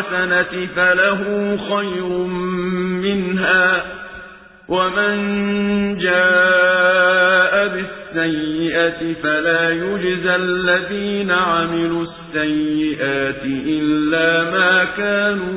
بِالْحَسَنَةِ فَلَهُ خَيْرٌ مِّنْهَا ۖ وَمَن جَاءَ بِالسَّيِّئَةِ فَلَا يُجْزَى الَّذِينَ عَمِلُوا السَّيِّئَاتِ إِلَّا مَا كَانُوا